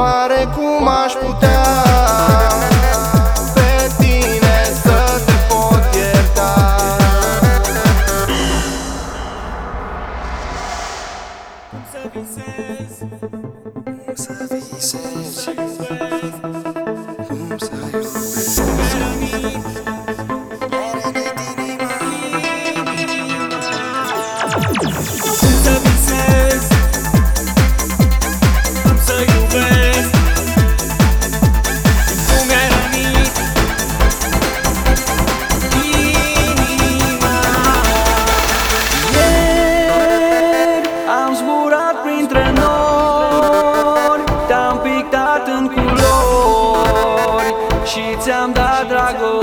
Oare cum aș putea. te-am dat dragoste